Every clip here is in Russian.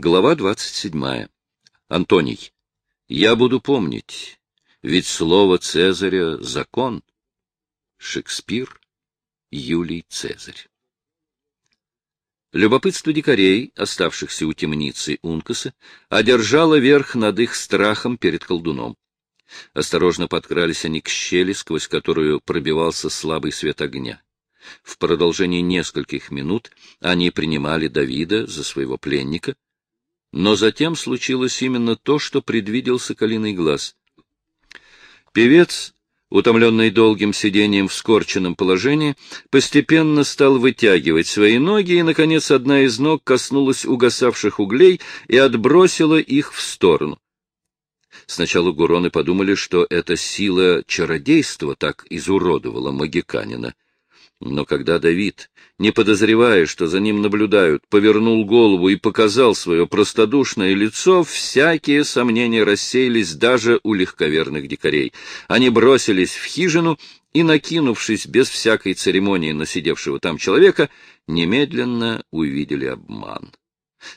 Глава 27. Антоний. Я буду помнить, ведь слово Цезаря — закон. Шекспир, Юлий Цезарь. Любопытство дикарей, оставшихся у темницы Ункаса, одержало верх над их страхом перед колдуном. Осторожно подкрались они к щели, сквозь которую пробивался слабый свет огня. В продолжении нескольких минут они принимали Давида за своего пленника — но затем случилось именно то, что предвидел соколиный глаз. Певец, утомленный долгим сидением в скорченном положении, постепенно стал вытягивать свои ноги, и, наконец, одна из ног коснулась угасавших углей и отбросила их в сторону. Сначала гуроны подумали, что эта сила чародейства так изуродовала магиканина. Но когда Давид, не подозревая, что за ним наблюдают, повернул голову и показал свое простодушное лицо, всякие сомнения рассеялись даже у легковерных дикарей. Они бросились в хижину и, накинувшись без всякой церемонии на сидевшего там человека, немедленно увидели обман.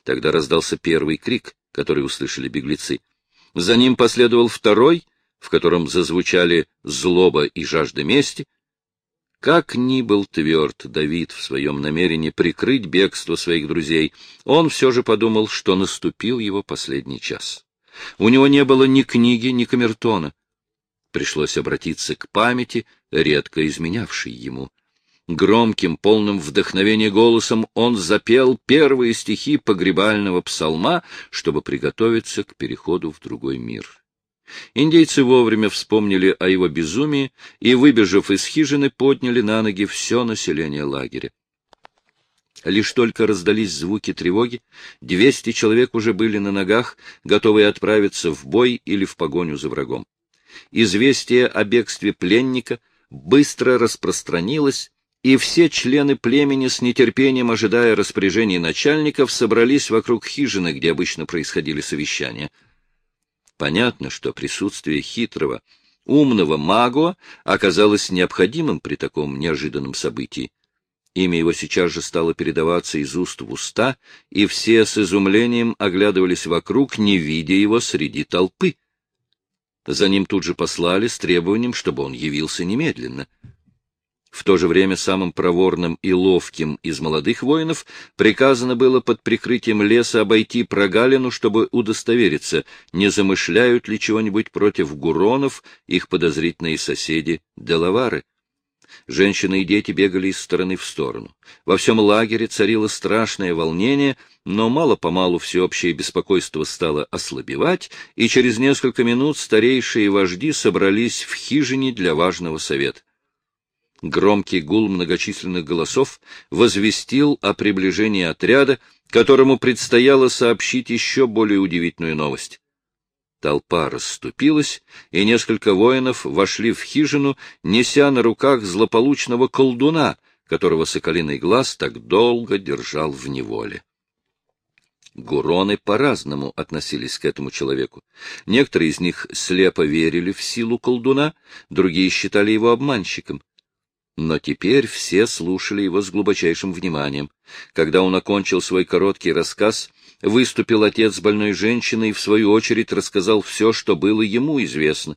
Тогда раздался первый крик, который услышали беглецы. За ним последовал второй, в котором зазвучали злоба и жажда мести — как ни был тверд Давид в своем намерении прикрыть бегство своих друзей, он все же подумал, что наступил его последний час. У него не было ни книги, ни камертона. Пришлось обратиться к памяти, редко изменявшей ему. Громким, полным вдохновения голосом он запел первые стихи погребального псалма, чтобы приготовиться к переходу в другой мир. Индейцы вовремя вспомнили о его безумии и, выбежав из хижины, подняли на ноги все население лагеря. Лишь только раздались звуки тревоги, двести человек уже были на ногах, готовые отправиться в бой или в погоню за врагом. Известие о бегстве пленника быстро распространилось, и все члены племени, с нетерпением ожидая распоряжений начальников, собрались вокруг хижины, где обычно происходили совещания — Понятно, что присутствие хитрого, умного магуа оказалось необходимым при таком неожиданном событии. Имя его сейчас же стало передаваться из уст в уста, и все с изумлением оглядывались вокруг, не видя его среди толпы. За ним тут же послали с требованием, чтобы он явился немедленно — в то же время самым проворным и ловким из молодых воинов приказано было под прикрытием леса обойти прогалину, чтобы удостовериться, не замышляют ли чего-нибудь против гуронов их подозрительные соседи Делавары. Женщины и дети бегали из стороны в сторону. Во всем лагере царило страшное волнение, но мало-помалу всеобщее беспокойство стало ослабевать, и через несколько минут старейшие вожди собрались в хижине для важного совета. Громкий гул многочисленных голосов возвестил о приближении отряда, которому предстояло сообщить еще более удивительную новость. Толпа расступилась, и несколько воинов вошли в хижину, неся на руках злополучного колдуна, которого Соколиный глаз так долго держал в неволе. Гуроны по-разному относились к этому человеку. Некоторые из них слепо верили в силу колдуна, другие считали его обманщиком. Но теперь все слушали его с глубочайшим вниманием. Когда он окончил свой короткий рассказ, выступил отец больной женщины и, в свою очередь, рассказал все, что было ему известно.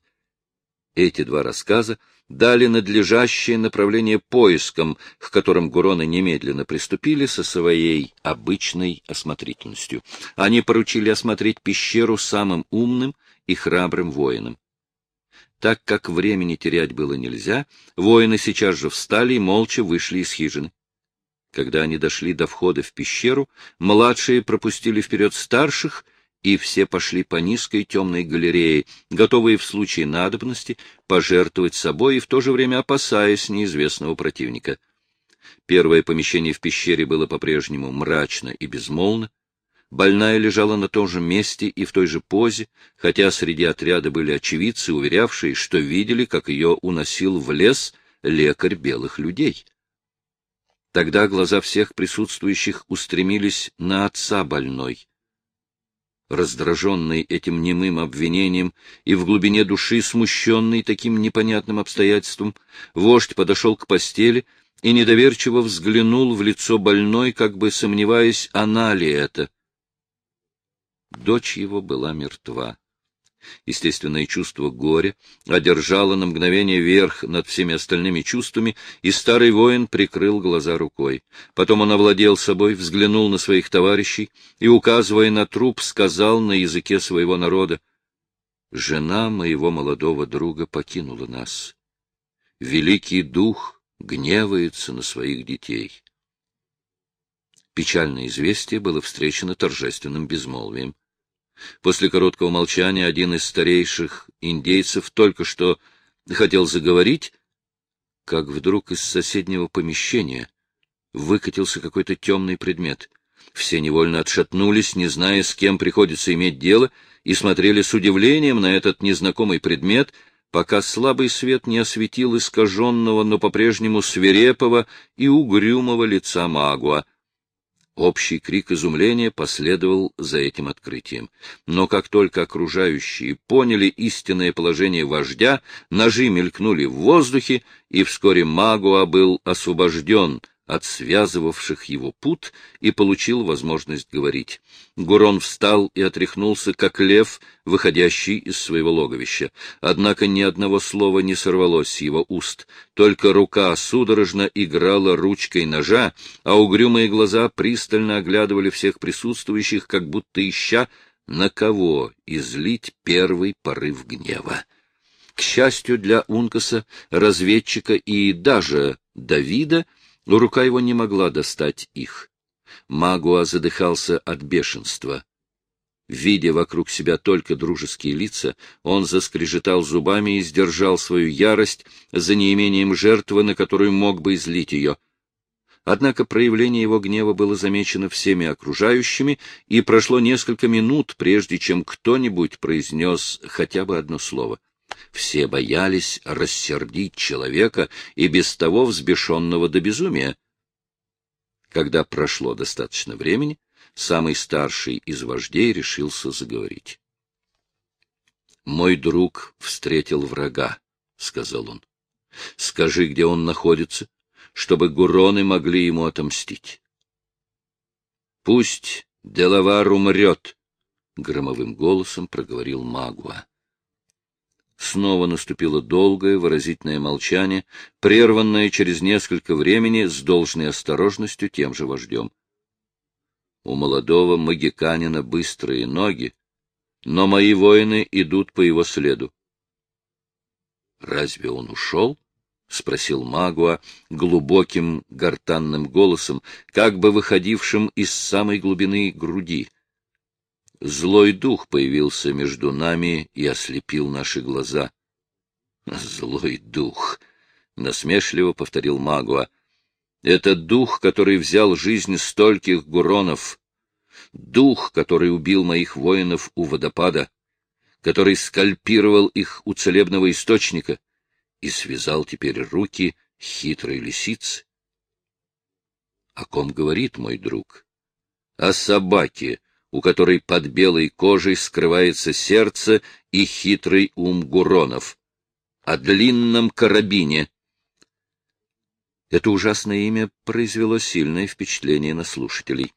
Эти два рассказа дали надлежащее направление поискам, к которым Гуроны немедленно приступили со своей обычной осмотрительностью. Они поручили осмотреть пещеру самым умным и храбрым воинам. Так как времени терять было нельзя, воины сейчас же встали и молча вышли из хижины. Когда они дошли до входа в пещеру, младшие пропустили вперед старших, и все пошли по низкой темной галерее, готовые в случае надобности пожертвовать собой и в то же время опасаясь неизвестного противника. Первое помещение в пещере было по-прежнему мрачно и безмолвно. Больная лежала на том же месте и в той же позе, хотя среди отряда были очевидцы, уверявшие, что видели, как ее уносил в лес лекарь белых людей. Тогда глаза всех присутствующих устремились на отца больной. Раздраженный этим немым обвинением и в глубине души смущенный таким непонятным обстоятельством, вождь подошел к постели и недоверчиво взглянул в лицо больной, как бы сомневаясь, она ли это — Дочь его была мертва. Естественное чувство горя одержало на мгновение верх над всеми остальными чувствами, и старый воин прикрыл глаза рукой. Потом он овладел собой, взглянул на своих товарищей и, указывая на труп, сказал на языке своего народа, «Жена моего молодого друга покинула нас. Великий дух гневается на своих детей». Печальное известие было встречено торжественным безмолвием. После короткого молчания один из старейших индейцев только что хотел заговорить, как вдруг из соседнего помещения выкатился какой-то темный предмет. Все невольно отшатнулись, не зная, с кем приходится иметь дело, и смотрели с удивлением на этот незнакомый предмет, пока слабый свет не осветил искаженного, но по-прежнему свирепого и угрюмого лица Магуа, Общий крик изумления последовал за этим открытием. Но как только окружающие поняли истинное положение вождя, ножи мелькнули в воздухе, и вскоре Магуа был освобожден — от связывавших его пут и получил возможность говорить. Гурон встал и отряхнулся, как лев, выходящий из своего логовища. Однако ни одного слова не сорвалось с его уст, только рука судорожно играла ручкой ножа, а угрюмые глаза пристально оглядывали всех присутствующих, как будто ища, на кого излить первый порыв гнева. К счастью для Ункаса, разведчика и даже Давида, но рука его не могла достать их. Магуа задыхался от бешенства. Видя вокруг себя только дружеские лица, он заскрежетал зубами и сдержал свою ярость за неимением жертвы, на которую мог бы излить ее. Однако проявление его гнева было замечено всеми окружающими, и прошло несколько минут, прежде чем кто-нибудь произнес хотя бы одно слово. Все боялись рассердить человека и без того взбешенного до безумия. Когда прошло достаточно времени, самый старший из вождей решился заговорить. — Мой друг встретил врага, — сказал он. — Скажи, где он находится, чтобы гуроны могли ему отомстить. — Пусть Делавар умрет, — громовым голосом проговорил Магуа. Снова наступило долгое выразительное молчание, прерванное через несколько времени с должной осторожностью тем же вождем. У молодого магиканина быстрые ноги, но мои воины идут по его следу. — Разве он ушел? — спросил Магуа глубоким гортанным голосом, как бы выходившим из самой глубины груди. Злой дух появился между нами и ослепил наши глаза. Злой дух, насмешливо повторил Магуа. Это дух, который взял жизнь стольких гуронов, дух, который убил моих воинов у водопада, который скальпировал их у целебного источника и связал теперь руки хитрой лисицы. О ком говорит мой друг? О собаке, у которой под белой кожей скрывается сердце и хитрый ум Гуронов, о длинном карабине. Это ужасное имя произвело сильное впечатление на слушателей.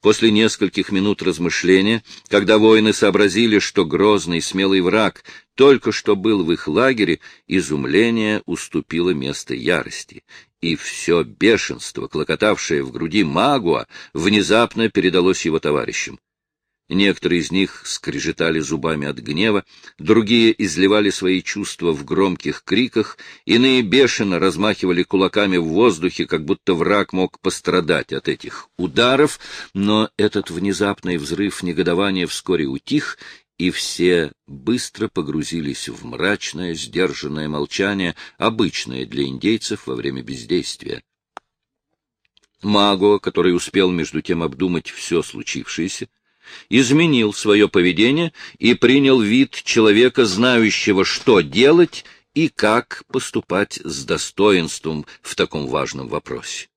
После нескольких минут размышления, когда воины сообразили, что грозный смелый враг только что был в их лагере, изумление уступило место ярости, и все бешенство, клокотавшее в груди Магуа, внезапно передалось его товарищам. Некоторые из них скрежетали зубами от гнева, другие изливали свои чувства в громких криках, иные бешено размахивали кулаками в воздухе, как будто враг мог пострадать от этих ударов, но этот внезапный взрыв негодования вскоре утих, и все быстро погрузились в мрачное, сдержанное молчание, обычное для индейцев во время бездействия. Маго, который успел между тем обдумать все случившееся, изменил свое поведение и принял вид человека, знающего, что делать и как поступать с достоинством в таком важном вопросе.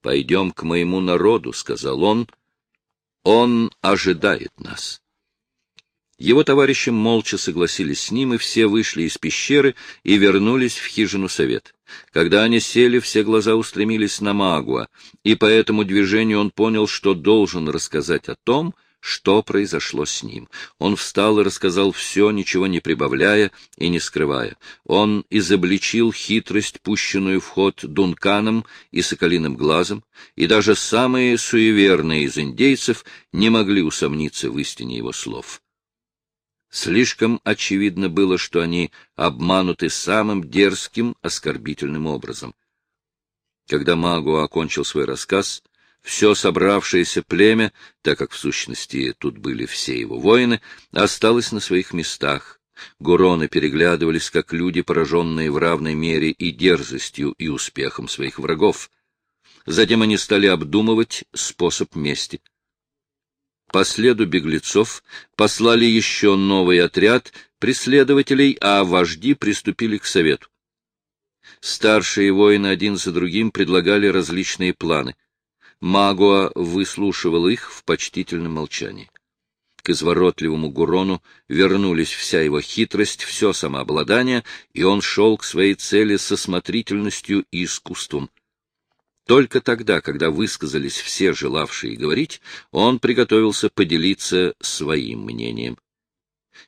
«Пойдем к моему народу», — сказал он, — «он ожидает нас». Его товарищи молча согласились с ним, и все вышли из пещеры и вернулись в хижину совет. Когда они сели, все глаза устремились на Магуа, и по этому движению он понял, что должен рассказать о том, что произошло с ним. Он встал и рассказал все, ничего не прибавляя и не скрывая. Он изобличил хитрость, пущенную в ход Дунканом и Соколиным глазом, и даже самые суеверные из индейцев не могли усомниться в истине его слов. Слишком очевидно было, что они обмануты самым дерзким, оскорбительным образом. Когда Магу окончил свой рассказ, все собравшееся племя, так как в сущности тут были все его воины, осталось на своих местах. Гуроны переглядывались, как люди, пораженные в равной мере и дерзостью, и успехом своих врагов. Затем они стали обдумывать способ мести. По следу беглецов послали еще новый отряд преследователей, а вожди приступили к совету. Старшие воины один за другим предлагали различные планы — Магуа выслушивал их в почтительном молчании. К изворотливому Гурону вернулись вся его хитрость, все самообладание, и он шел к своей цели со смотрительностью и искусством. Только тогда, когда высказались все желавшие говорить, он приготовился поделиться своим мнением.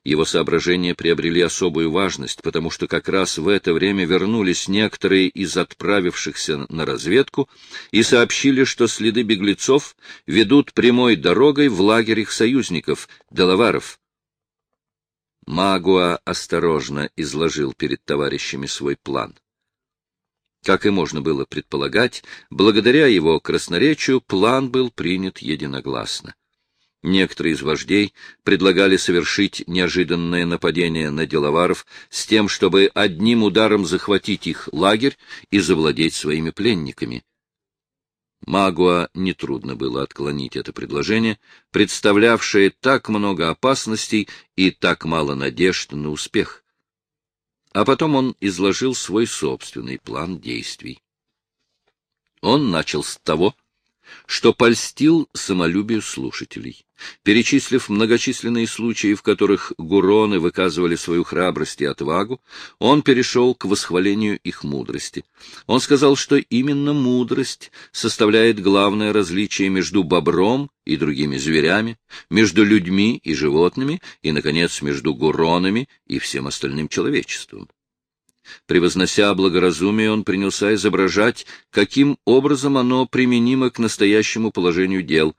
Его соображения приобрели особую важность, потому что как раз в это время вернулись некоторые из отправившихся на разведку и сообщили, что следы беглецов ведут прямой дорогой в лагерь их союзников, Делаваров. Магуа осторожно изложил перед товарищами свой план. Как и можно было предполагать, благодаря его красноречию план был принят единогласно. Некоторые из вождей предлагали совершить неожиданное нападение на деловаров с тем, чтобы одним ударом захватить их лагерь и завладеть своими пленниками. Магуа нетрудно было отклонить это предложение, представлявшее так много опасностей и так мало надежд на успех. А потом он изложил свой собственный план действий. Он начал с того, что польстил самолюбию слушателей. Перечислив многочисленные случаи, в которых гуроны выказывали свою храбрость и отвагу, он перешел к восхвалению их мудрости. Он сказал, что именно мудрость составляет главное различие между бобром и другими зверями, между людьми и животными и, наконец, между гуронами и всем остальным человечеством. Превознося благоразумие, он принялся изображать, каким образом оно применимо к настоящему положению дел.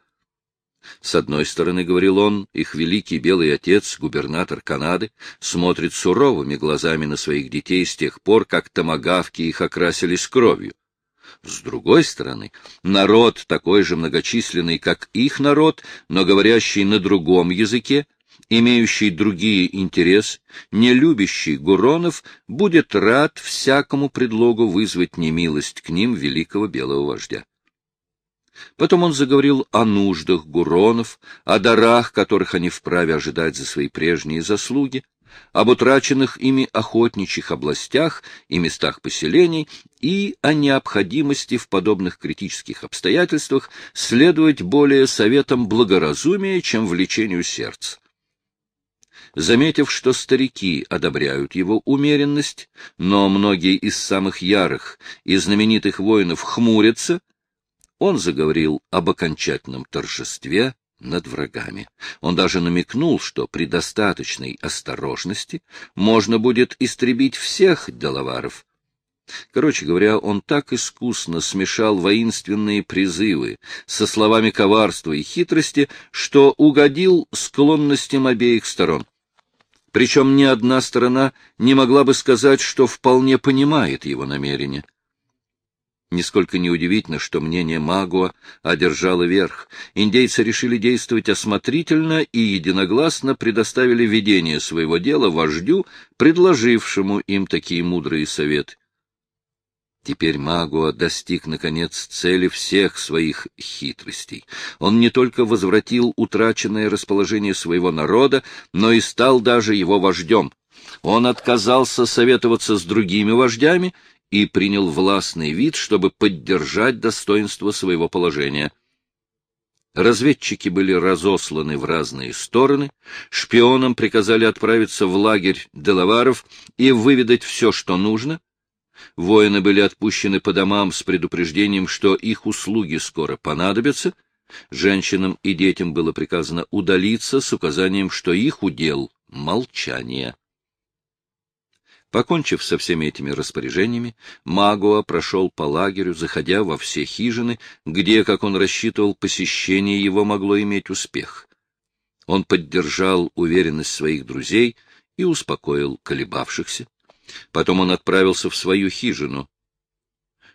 С одной стороны, говорил он, их великий белый отец, губернатор Канады, смотрит суровыми глазами на своих детей с тех пор, как томагавки их окрасились кровью. С другой стороны, народ такой же многочисленный, как их народ, но говорящий на другом языке, имеющий другие интересы, не любящий Гуронов, будет рад всякому предлогу вызвать немилость к ним великого белого вождя. Потом он заговорил о нуждах Гуронов, о дарах, которых они вправе ожидать за свои прежние заслуги, об утраченных ими охотничьих областях и местах поселений и о необходимости в подобных критических обстоятельствах следовать более советам благоразумия, чем влечению сердца. Заметив, что старики одобряют его умеренность, но многие из самых ярых и знаменитых воинов хмурятся, он заговорил об окончательном торжестве над врагами. Он даже намекнул, что при достаточной осторожности можно будет истребить всех деловаров. Короче говоря, он так искусно смешал воинственные призывы со словами коварства и хитрости, что угодил склонностям обеих сторон. Причем ни одна сторона не могла бы сказать, что вполне понимает его намерения. Нисколько неудивительно, что мнение Магуа одержало верх. Индейцы решили действовать осмотрительно и единогласно предоставили ведение своего дела вождю, предложившему им такие мудрые советы. Теперь Магуа достиг, наконец, цели всех своих хитростей. Он не только возвратил утраченное расположение своего народа, но и стал даже его вождем. Он отказался советоваться с другими вождями и принял властный вид, чтобы поддержать достоинство своего положения. Разведчики были разосланы в разные стороны, шпионам приказали отправиться в лагерь Делаваров и выведать все, что нужно — Воины были отпущены по домам с предупреждением, что их услуги скоро понадобятся, Женщинам и детям было приказано удалиться с указанием, что их удел — молчание. Покончив со всеми этими распоряжениями, Магуа прошел по лагерю, заходя во все хижины, где, как он рассчитывал, посещение его могло иметь успех. Он поддержал уверенность своих друзей и успокоил колебавшихся. Потом он отправился в свою хижину.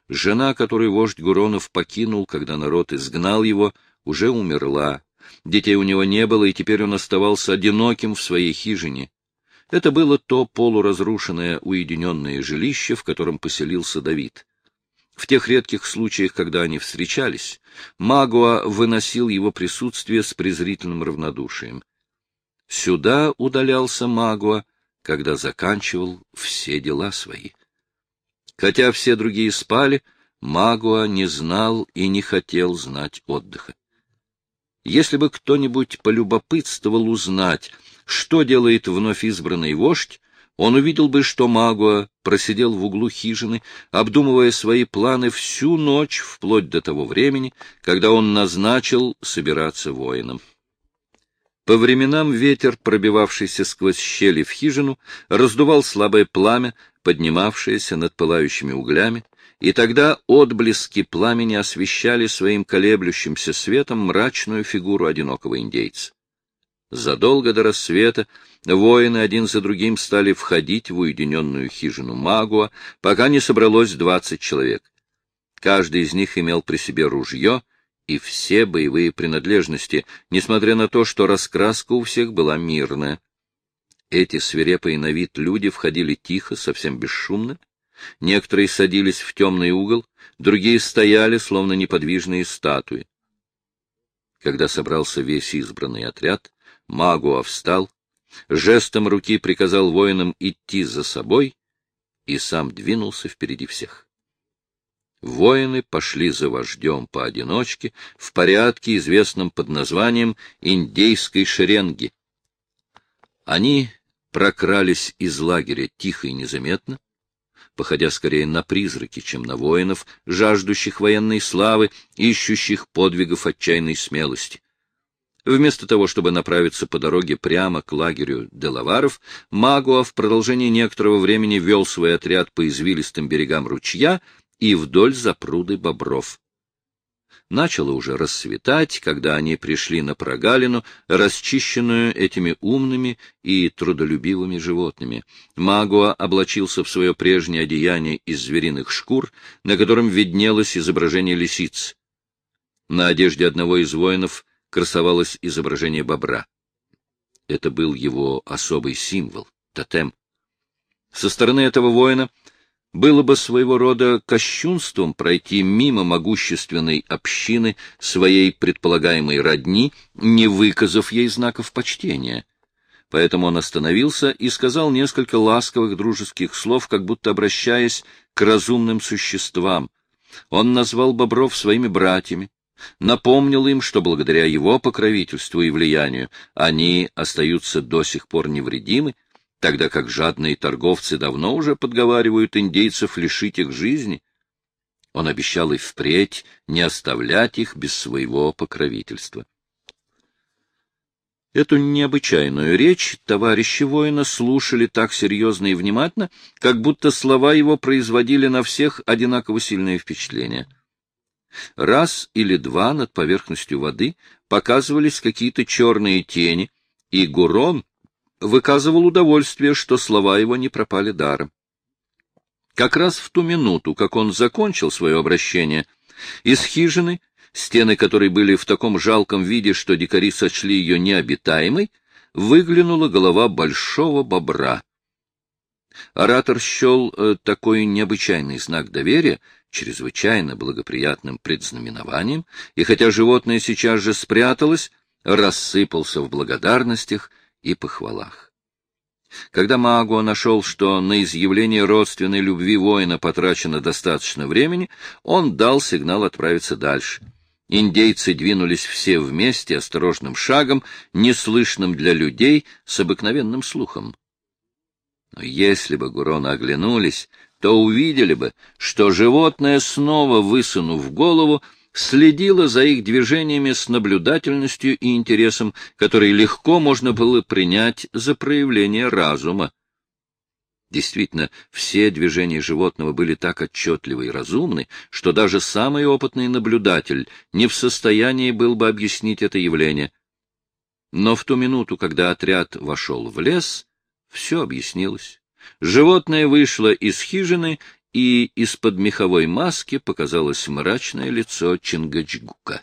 Жена, которую вождь Гуронов покинул, когда народ изгнал его, уже умерла. Детей у него не было, и теперь он оставался одиноким в своей хижине. Это было то полуразрушенное уединенное жилище, в котором поселился Давид. В тех редких случаях, когда они встречались, Магуа выносил его присутствие с презрительным равнодушием. Сюда удалялся Магуа, когда заканчивал все дела свои. Хотя все другие спали, Магуа не знал и не хотел знать отдыха. Если бы кто-нибудь полюбопытствовал узнать, что делает вновь избранный вождь, он увидел бы, что Магуа просидел в углу хижины, обдумывая свои планы всю ночь, вплоть до того времени, когда он назначил собираться воином. По временам ветер, пробивавшийся сквозь щели в хижину, раздувал слабое пламя, поднимавшееся над пылающими углями, и тогда отблески пламени освещали своим колеблющимся светом мрачную фигуру одинокого индейца. Задолго до рассвета воины один за другим стали входить в уединенную хижину Магуа, пока не собралось двадцать человек. Каждый из них имел при себе ружье и все боевые принадлежности, несмотря на то, что раскраска у всех была мирная. Эти свирепые на вид люди входили тихо, совсем бесшумно. Некоторые садились в темный угол, другие стояли, словно неподвижные статуи. Когда собрался весь избранный отряд, Магуа встал, жестом руки приказал воинам идти за собой и сам двинулся впереди всех. Воины пошли за вождем поодиночке в порядке, известном под названием «Индейской шеренги». Они прокрались из лагеря тихо и незаметно, походя скорее на призраки, чем на воинов, жаждущих военной славы, ищущих подвигов отчаянной смелости. Вместо того, чтобы направиться по дороге прямо к лагерю Делаваров, Магуа в продолжении некоторого времени вел свой отряд по извилистым берегам ручья и вдоль запруды бобров. Начало уже рассветать, когда они пришли на прогалину, расчищенную этими умными и трудолюбивыми животными. Магуа облачился в свое прежнее одеяние из звериных шкур, на котором виднелось изображение лисиц. На одежде одного из воинов красовалось изображение бобра. Это был его особый символ, тотем. Со стороны этого воина было бы своего рода кощунством пройти мимо могущественной общины своей предполагаемой родни, не выказав ей знаков почтения. Поэтому он остановился и сказал несколько ласковых дружеских слов, как будто обращаясь к разумным существам. Он назвал бобров своими братьями, напомнил им, что благодаря его покровительству и влиянию они остаются до сих пор невредимы, тогда как жадные торговцы давно уже подговаривают индейцев лишить их жизни. Он обещал и впредь не оставлять их без своего покровительства. Эту необычайную речь товарищи воина слушали так серьезно и внимательно, как будто слова его производили на всех одинаково сильное впечатление — Раз или два над поверхностью воды показывались какие-то черные тени, и Гурон выказывал удовольствие, что слова его не пропали даром. Как раз в ту минуту, как он закончил свое обращение, из хижины, стены которой были в таком жалком виде, что дикари сочли ее необитаемой, выглянула голова большого бобра. Оратор счел э, такой необычайный знак доверия чрезвычайно благоприятным предзнаменованием, и хотя животное сейчас же спряталось, рассыпался в благодарностях и похвалах. Когда Магуа нашел, что на изъявление родственной любви воина потрачено достаточно времени, он дал сигнал отправиться дальше. Индейцы двинулись все вместе осторожным шагом, неслышным для людей, с обыкновенным слухом. Но если бы Гуроны оглянулись, то увидели бы, что животное, снова высунув голову, следила за их движениями с наблюдательностью и интересом, который легко можно было принять за проявление разума. Действительно, все движения животного были так отчетливы и разумны, что даже самый опытный наблюдатель не в состоянии был бы объяснить это явление. Но в ту минуту, когда отряд вошел в лес, все объяснилось. Животное вышло из хижины, и из-под меховой маски показалось мрачное лицо Чингачгука.